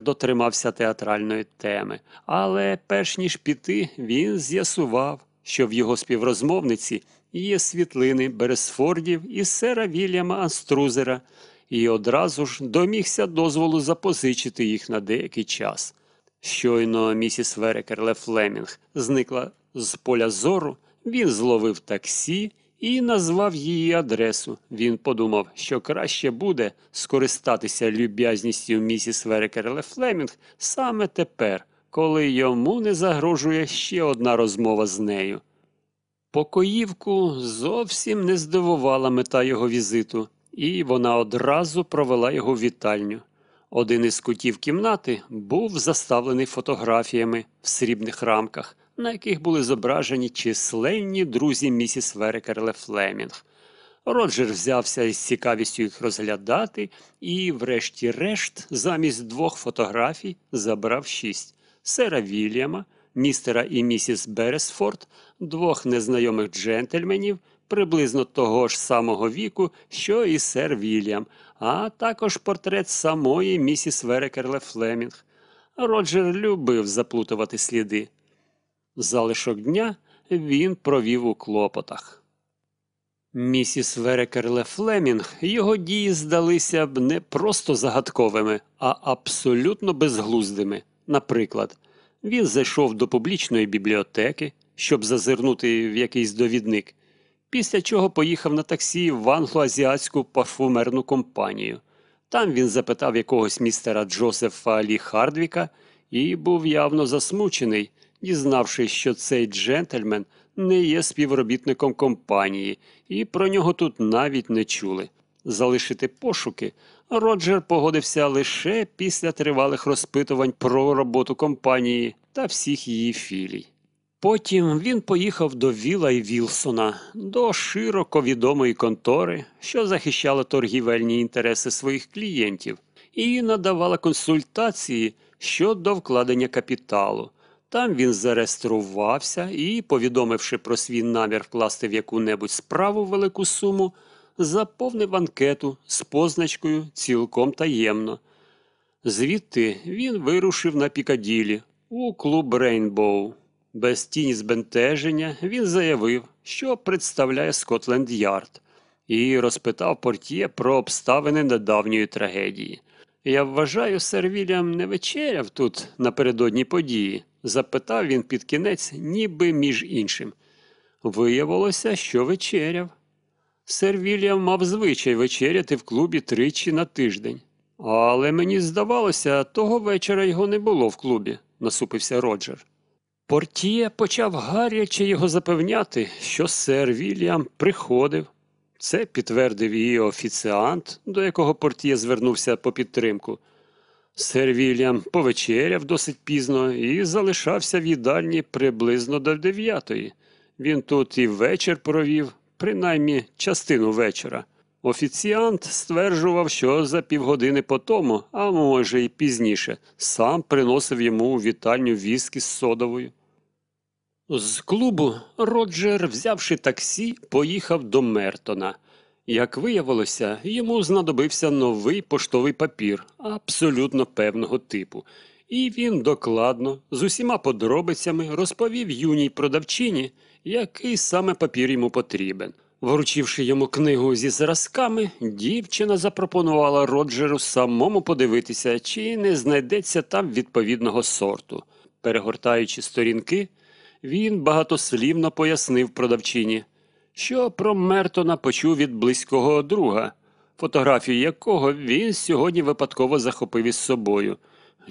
дотримався театральної теми, але перш ніж піти, він з'ясував, що в його співрозмовниці є світлини Бересфордів і сера Вільяма Анструзера, і одразу ж домігся дозволу запозичити їх на деякий час. Щойно місіс Верекерле Флемінг зникла з поля зору, він зловив таксі і назвав її адресу. Він подумав, що краще буде скористатися люб'язністю місіс Верекерле Флемінг саме тепер, коли йому не загрожує ще одна розмова з нею. Покоївку зовсім не здивувала мета його візиту, і вона одразу провела його в вітальню. Один із кутів кімнати був заставлений фотографіями в срібних рамках, на яких були зображені численні друзі місіс Верекерле Флемінг. Роджер взявся із цікавістю їх розглядати і, врешті-решт, замість двох фотографій забрав шість сера Вільяма, містера і місіс Бересфорд, двох незнайомих джентльменів, приблизно того ж самого віку, що і сер Вільям, а також портрет самої місіс Верекерле Флемінг. Роджер любив заплутувати сліди. Залишок дня він провів у клопотах. Місіс Верекерле Флемінг його дії здалися б не просто загадковими, а абсолютно безглуздими. Наприклад, він зайшов до публічної бібліотеки, щоб зазирнути в якийсь довідник, після чого поїхав на таксі в англоазіатську парфумерну компанію. Там він запитав якогось містера Джозефа Лі Хардвіка і був явно засмучений, дізнавшись, що цей джентльмен не є співробітником компанії, і про нього тут навіть не чули. Залишити пошуки Роджер погодився лише після тривалих розпитувань про роботу компанії та всіх її філій. Потім він поїхав до Віла і Вілсона, до широко відомої контори, що захищала торгівельні інтереси своїх клієнтів, і надавала консультації щодо вкладення капіталу. Там він зареєструвався і, повідомивши про свій намір вкласти в яку-небудь справу велику суму, заповнив анкету з позначкою цілком таємно. Звідти він вирушив на Пікаділі у клуб Рейнбоу. Без тіні збентеження він заявив, що представляє Скотленд Ярд, і розпитав портє про обставини недавньої трагедії. Я вважаю, сер Вільям не вечеряв тут напередодні події, запитав він під кінець, ніби між іншим. Виявилося, що вечеряв. Сер Вільям мав звичай вечеряти в клубі тричі на тиждень. Але мені здавалося, того вечора його не було в клубі, насупився Роджер. Портіє почав гаряче його запевняти, що сер Вільям приходив. Це підтвердив її офіціант, до якого портіє звернувся по підтримку. Сер Вільям повечеряв досить пізно і залишався в їдальні приблизно до дев'ятої. Він тут і вечір провів, принаймні частину вечора. Офіціант стверджував, що за півгодини по тому, а може й пізніше, сам приносив йому у вітальню віскі з содовою. З клубу Роджер, взявши таксі, поїхав до Мертона. Як виявилося, йому знадобився новий поштовий папір абсолютно певного типу, і він докладно, з усіма подробицями розповів юній продавчині, який саме папір йому потрібен. Вручивши йому книгу зі зразками, дівчина запропонувала Роджеру самому подивитися, чи не знайдеться там відповідного сорту. Перегортаючи сторінки, він багатослівно пояснив продавчині, що про Мертона почув від близького друга, фотографію якого він сьогодні випадково захопив із собою.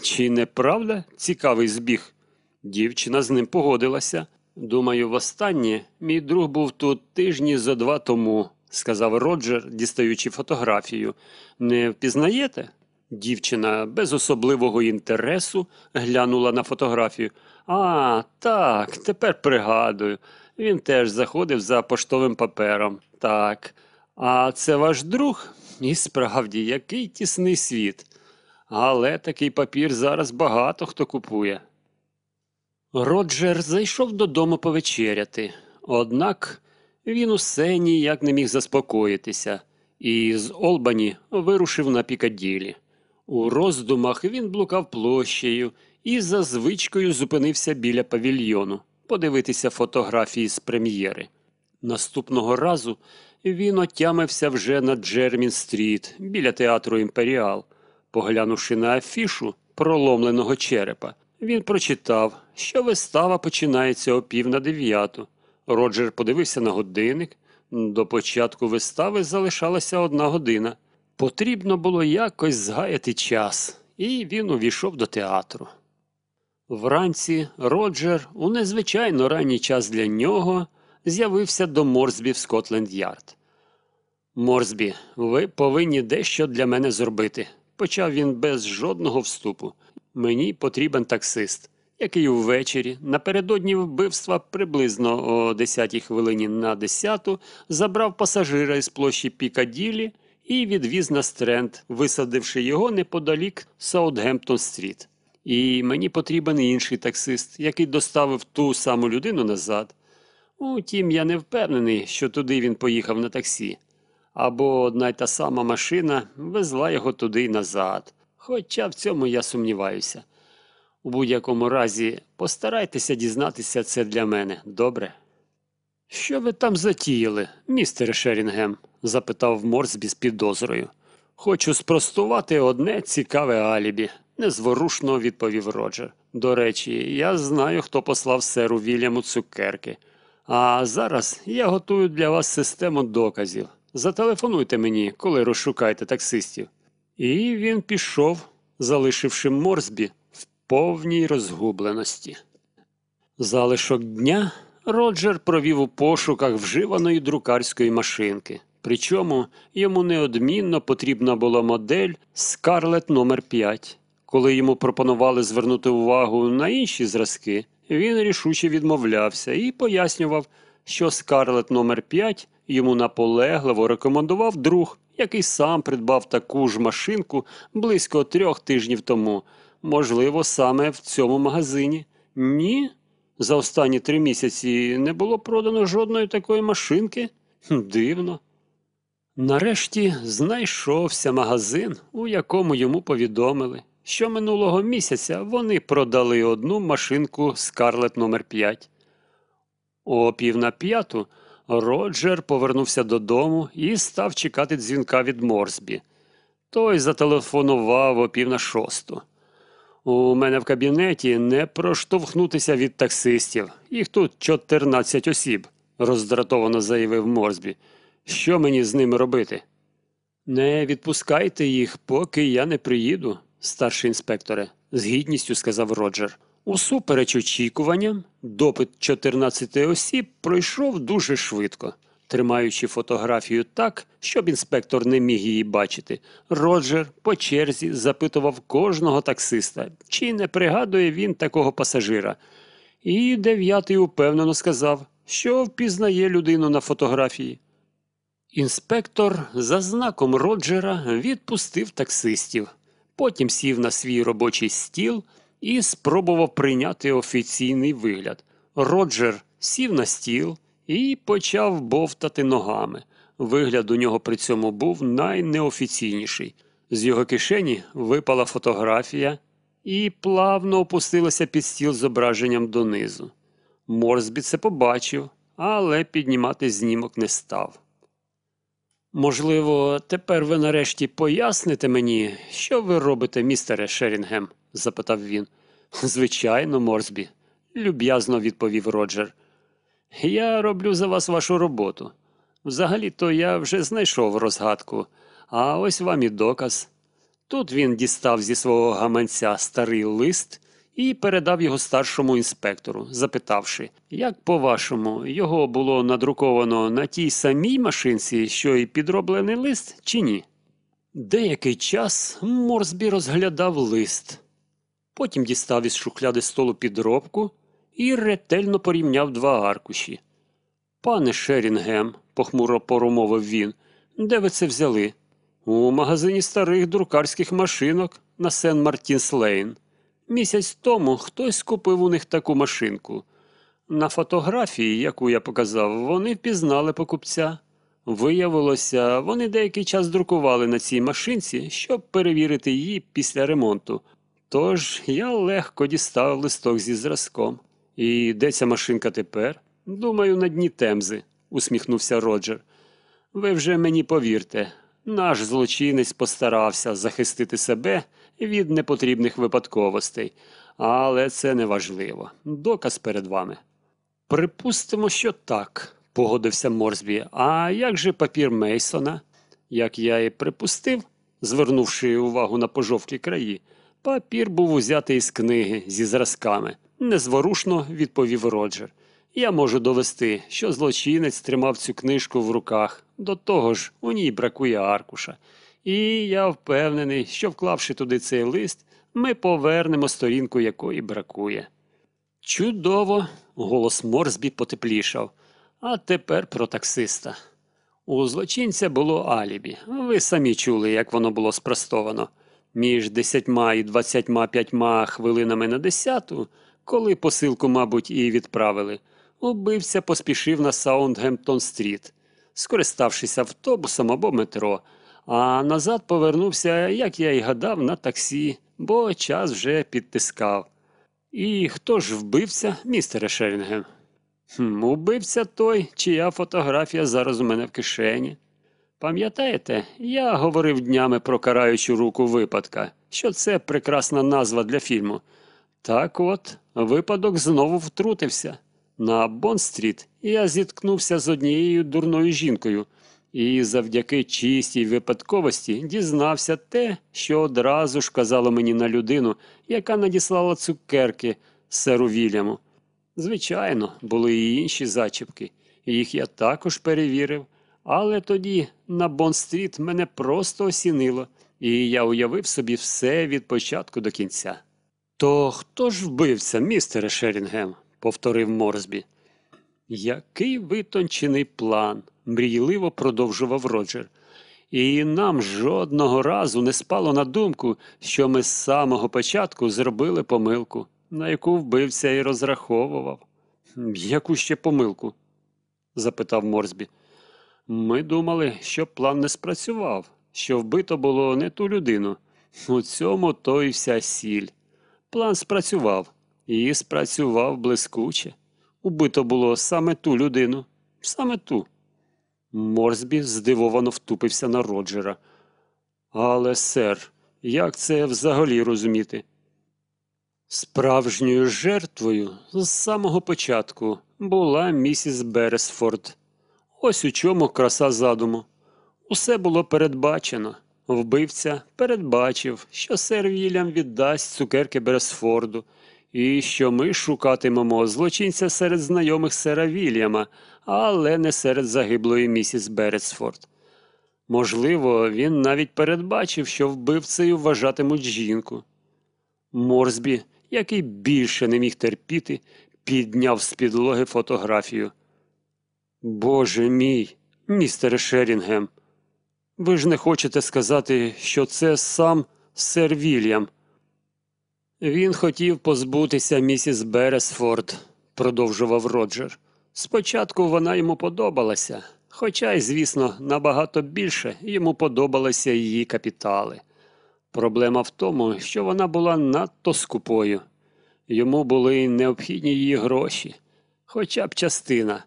Чи не правда цікавий збіг? Дівчина з ним погодилася. Думаю, востаннє мій друг був тут тижні зо два тому, сказав Роджер, дістаючи фотографію. Не впізнаєте? Дівчина без особливого інтересу глянула на фотографію. А, так, тепер пригадую. Він теж заходив за поштовим папером. Так. А це ваш друг? І справді, який тісний світ. Але такий папір зараз багато хто купує. Роджер зайшов додому повечеряти, однак він усе ніяк не міг заспокоїтися і з Олбані вирушив на Пікаділі. У роздумах він блукав площею і за звичкою зупинився біля павільйону подивитися фотографії з прем'єри. Наступного разу він отямився вже на Джермін-стріт біля театру Імперіал. Поглянувши на афішу проломленого черепа, він прочитав, що вистава починається о пів на дев'яту. Роджер подивився на годинник. До початку вистави залишалася одна година. Потрібно було якось згаяти час, і він увійшов до театру. Вранці Роджер, у незвичайно ранній час для нього, з'явився до Морсбі в Скотленд-Ярд. Морсбі, ви повинні дещо для мене зробити, почав він без жодного вступу. Мені потрібен таксист, який увечері, напередодні вбивства, приблизно о 10 хвилині на 10 забрав пасажира із площі Пікаділі і відвіз на Стренд, висадивши його неподалік Саутгемптон-стріт. І мені потрібен інший таксист, який доставив ту саму людину назад. Утім, я не впевнений, що туди він поїхав на таксі. Або одна й та сама машина везла його туди й назад. Хоча в цьому я сумніваюся. У будь-якому разі, постарайтеся дізнатися це для мене, добре? Що ви там затіяли, містере Шерінгем? запитав Морсбі з підозрою. Хочу спростувати одне цікаве алібі, незворушно відповів Роджер. До речі, я знаю, хто послав серу Вільяму цукерки. А зараз я готую для вас систему доказів. Зателефонуйте мені, коли розшукаєте таксистів. І він пішов, залишивши Морсбі в повній розгубленості. Залишок дня Роджер провів у пошуках вживаної друкарської машинки. Причому йому неодмінно потрібна була модель Scarlett номер 5 Коли йому пропонували звернути увагу на інші зразки, він рішуче відмовлявся і пояснював, що Scarlett номер 5 йому наполегливо рекомендував друг, який сам придбав таку ж машинку близько трьох тижнів тому. Можливо, саме в цьому магазині. Ні. За останні три місяці не було продано жодної такої машинки. Дивно. Нарешті знайшовся магазин, у якому йому повідомили, що минулого місяця вони продали одну машинку Скарлет номер 5 О пів на п'яту Роджер повернувся додому і став чекати дзвінка від Морсбі. Той зателефонував о пів на шосту. У мене в кабінеті не проштовхнутися від таксистів. Їх тут 14 осіб, роздратовано заявив Морсбі. Що мені з ними робити? Не відпускайте їх, поки я не приїду, старший інспекторе, з гідністю сказав Роджер. Усупереч очікуванням, допит 14 осіб пройшов дуже швидко. Тримаючи фотографію так, щоб інспектор не міг її бачити, Роджер по черзі запитував кожного таксиста, чи не пригадує він такого пасажира. І дев'ятий упевнено сказав, що впізнає людину на фотографії. Інспектор за знаком Роджера відпустив таксистів, потім сів на свій робочий стіл і спробував прийняти офіційний вигляд. Роджер сів на стіл і почав бовтати ногами. Вигляд у нього при цьому був найнеофіційніший. З його кишені випала фотографія і плавно опустилася під стіл зображенням донизу. Морсбі це побачив, але піднімати знімок не став. Можливо, тепер ви нарешті поясните мені, що ви робите, містере Шерінгем? запитав він. Звичайно, Морсбі, люб'язно відповів Роджер. Я роблю за вас вашу роботу. Взагалі-то я вже знайшов розгадку, а ось вам і доказ. Тут він дістав зі свого гаманця старий лист і передав його старшому інспектору, запитавши, як, по-вашому, його було надруковано на тій самій машинці, що й підроблений лист, чи ні? Деякий час Морсбі розглядав лист. Потім дістав із шухляди столу підробку і ретельно порівняв два аркуші. Пане Шерінгем, похмуро поромовив він, де ви це взяли? У магазині старих друкарських машинок на Сен Мартінс Лейн. Місяць тому хтось купив у них таку машинку. На фотографії, яку я показав, вони впізнали покупця. Виявилося, вони деякий час друкували на цій машинці, щоб перевірити її після ремонту. Тож я легко дістав листок зі зразком. І де ця машинка тепер? Думаю, на дні Темзи, усміхнувся Роджер. Ви вже мені повірте, наш злочинець постарався захистити себе від непотрібних випадковостей, але це не важливо. Доказ перед вами. Припустимо, що так, погодився Морсбі. А як же папір Мейсона? Як я і припустив, звернувши увагу на пожовклі краї, папір був узятий із книги зі зразками. Незворушно відповів Роджер. Я можу довести, що злочинець тримав цю книжку в руках. До того ж, у ній бракує аркуша. І я впевнений, що вклавши туди цей лист, ми повернемо сторінку, якої бракує. Чудово, голос Морсбі потеплішав. А тепер про таксиста. У злочинця було алібі. Ви самі чули, як воно було спростовано. Між десятьма і двадцятьма п'ятьма хвилинами на десяту, коли посилку, мабуть, і відправили, убивця поспішив на Саутгемптон-стріт, скориставшись автобусом або метро, а назад повернувся, як я й гадав, на таксі, бо час вже підтискав. І хто ж вбився, містере Шерінгем? Хм, убивця той, чия фотографія зараз у мене в кишені. Пам'ятаєте, я говорив днями про караючу руку випадка, що це прекрасна назва для фільму. Так от, випадок знову втрутився. На Бонд-стріт я зіткнувся з однією дурною жінкою і завдяки чистій випадковості дізнався те, що одразу ж вказало мені на людину, яка надіслала цукерки серу Вільяму. Звичайно, були і інші зачіпки, їх я також перевірив, але тоді на Бонн-стріт мене просто осінило, і я уявив собі все від початку до кінця. То хто ж вбився, містере Шерінгем? повторив Морсбі. Який витончений план, мрійливо продовжував Роджер. І нам жодного разу не спало на думку, що ми з самого початку зробили помилку, на яку вбивця і розраховував. Яку ще помилку? запитав Морсбі. Ми думали, що план не спрацював, що вбито було не ту людину. У цьому то й вся сіль. План спрацював, і спрацював блискуче. Убито було саме ту людину, саме ту. Морсбі здивовано втупився на Роджера. Але, сер, як це взагалі розуміти? Справжньою жертвою з самого початку була місіс Бересфорд. Ось у чому краса задуму. Усе було передбачено. Вбивця передбачив, що сер Вільям віддасть цукерки Бересфорду, і що ми шукатимемо злочинця серед знайомих сера Вільяма, але не серед загиблої місіс Бересфорд. Можливо, він навіть передбачив, що вбивцею вважатимуть жінку. Морсбі, який більше не міг терпіти, підняв з підлоги фотографію. Боже мій, містере Шерінгем, ви ж не хочете сказати, що це сам сер Вільям. Він хотів позбутися місіс Бересфорд, продовжував Роджер. Спочатку вона йому подобалася, хоча й, звісно, набагато більше йому подобалися її капітали. Проблема в тому, що вона була надто скупою. Йому були необхідні її гроші, хоча б частина,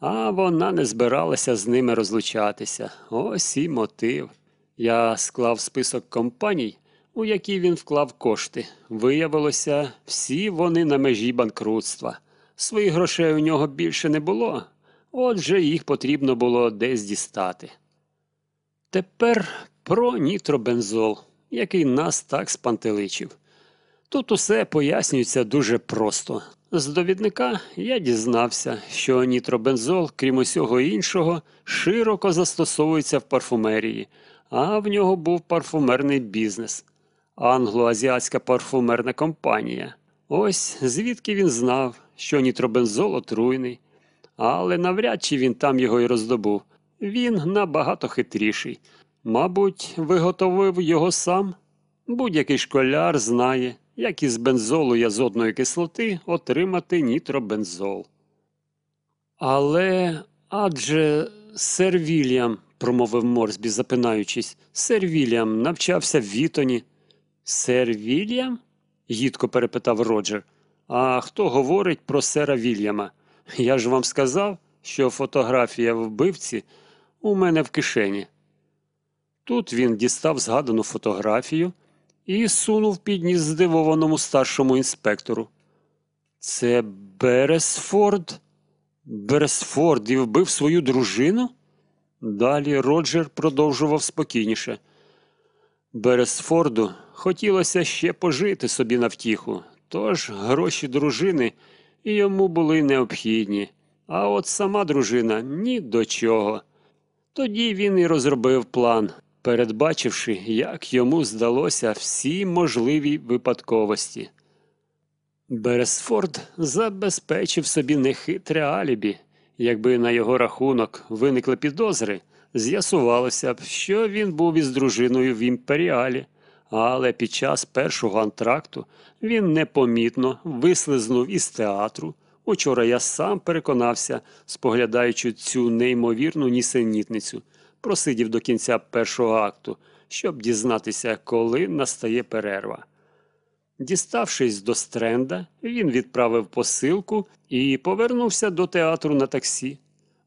а вона не збиралася з ними розлучатися. Ось і мотив. Я склав список компаній, у які він вклав кошти. Виявилося, всі вони на межі банкрутства. Своїх грошей у нього більше не було, отже, їх потрібно було десь дістати. Тепер про нітробензол, який нас так спантеличив. Тут усе пояснюється дуже просто. З довідника я дізнався, що нітробензол, крім усього іншого, широко застосовується в парфумерії, а в нього був парфумерний бізнес англо-азіатська парфумерна компанія. Ось звідки він знав, що нітробензол отруйний, але навряд чи він там його й роздобув. Він набагато хитріший. Мабуть, виготовив його сам. Будь-який школяр знає, як із бензолу і азотної кислоти отримати нітробензол. Але адже сер Вільям, промовив Морсбі, запинаючись, сер Вільям навчався в Вітоні. Сер Вільям? гідко перепитав Роджер. А хто говорить про сера Вільяма? Я ж вам сказав, що фотографія вбивці у мене в кишені. Тут він дістав згадану фотографію і сунув під ніс здивованому старшому інспектору. Це Бересфорд? Бересфорд і вбив свою дружину? Далі Роджер продовжував спокійніше. Бересфорду хотілося ще пожити собі на втіху, тож гроші дружини йому були необхідні, а от сама дружина ні до чого. Тоді він і розробив план, передбачивши, як йому здалося всі можливі випадковості. Бересфорд забезпечив собі нехитре алібі. Якби на його рахунок виникли підозри, з'ясувалося б, що він був із дружиною в імперіалі, але під час першого антракту він непомітно вислизнув із театру. Учора я сам переконався, споглядаючи цю неймовірну нісенітницю, просидів до кінця першого акту, щоб дізнатися, коли настає перерва. Діставшись до стренда, він відправив посилку і повернувся до театру на таксі.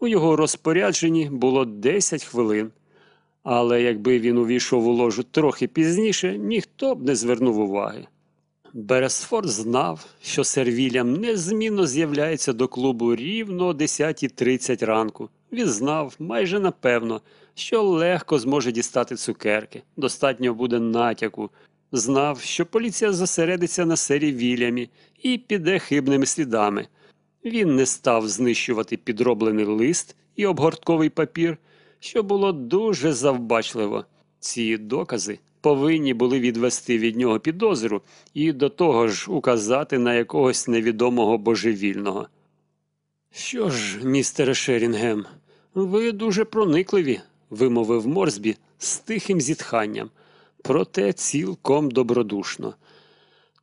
У його розпорядженні було 10 хвилин. Але якби він увійшов у ложу трохи пізніше, ніхто б не звернув уваги. Бересфорд знав, що сер Вільям незмінно з'являється до клубу рівно о 10.30 ранку. Він знав майже напевно, що легко зможе дістати цукерки, достатньо буде натяку. Знав, що поліція зосередиться на сері Вільямі і піде хибними слідами. Він не став знищувати підроблений лист і обгортковий папір, що було дуже завбачливо. Ці докази повинні були відвести від нього підозру і до того ж указати на якогось невідомого божевільного. Що ж, містере Шерінгем, ви дуже проникливі, вимовив Морсбі з тихим зітханням, проте цілком добродушно.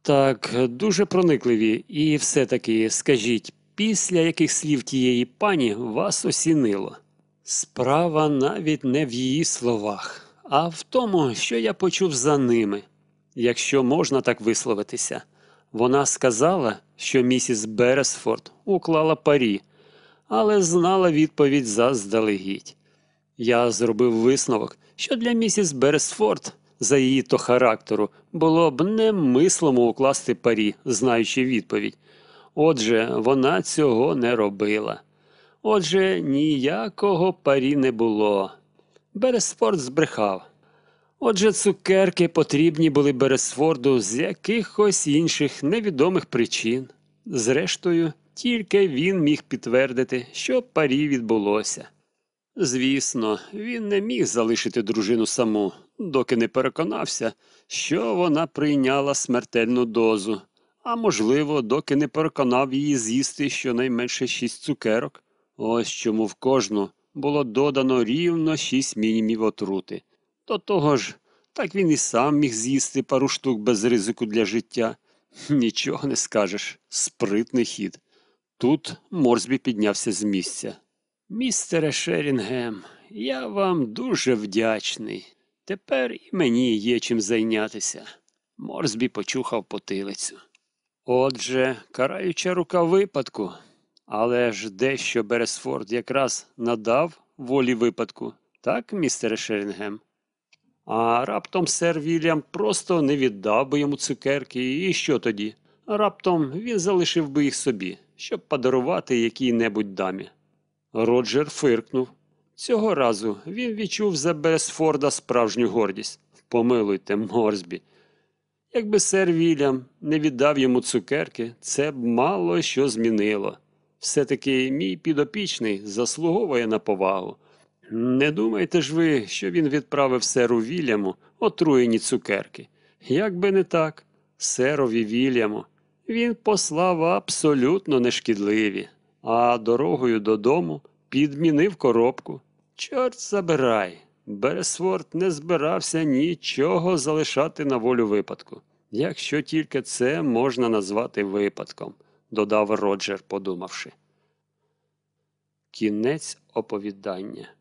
Так, дуже проникливі, і все-таки скажіть, після яких слів тієї пані вас осінило? Справа навіть не в її словах, а в тому, що я почув за ними, якщо можна так висловитися. Вона сказала, що місіс Бересфорд уклала парі, але знала відповідь заздалегідь. Я зробив висновок, що для місіс Бересфорд, за її то характеру, було б немислимо укласти парі, знаючи відповідь. Отже, вона цього не робила. Отже, ніякого парі не було. Бересфорд збрехав. Отже, цукерки потрібні були Бересфорду з якихось інших невідомих причин. Зрештою, тільки він міг підтвердити, що парі відбулося. Звісно, він не міг залишити дружину саму, доки не переконався, що вона прийняла смертельну дозу, а можливо, доки не переконав її з'їсти щонайменше шість цукерок. Ось чому в кожну було додано рівно шість мінімів отрути. До того ж, так він і сам міг з'їсти пару штук без ризику для життя. Нічого не скажеш, спритний хід. Тут Морсбі піднявся з місця. Містере Шерінгем, я вам дуже вдячний. Тепер і мені є чим зайнятися. Морсбі почухав потилицю. Отже, караюча рука випадку, але ж дещо Бересфорд якраз надав волі випадку, так, містере Шерінгем? А раптом сер Вільям просто не віддав би йому цукерки, і що тоді? Раптом він залишив би їх собі, щоб подарувати якій-небудь дамі. Роджер фиркнув. Цього разу він відчув за Бересфорда справжню гордість. Помилуйте, Морсбі. Якби сер Вільям не віддав йому цукерки, це б мало що змінило. Все-таки мій підопічний заслуговує на повагу. Не думайте ж ви, що він відправив серу Вільяму отруєні цукерки. Як би не так, серові Вільяму він послав абсолютно нешкідливі, а дорогою додому підмінив коробку. Чорт забирай. Бересворд не збирався нічого залишати на волю випадку, якщо тільки це можна назвати випадком, додав Роджер, подумавши. Кінець оповідання.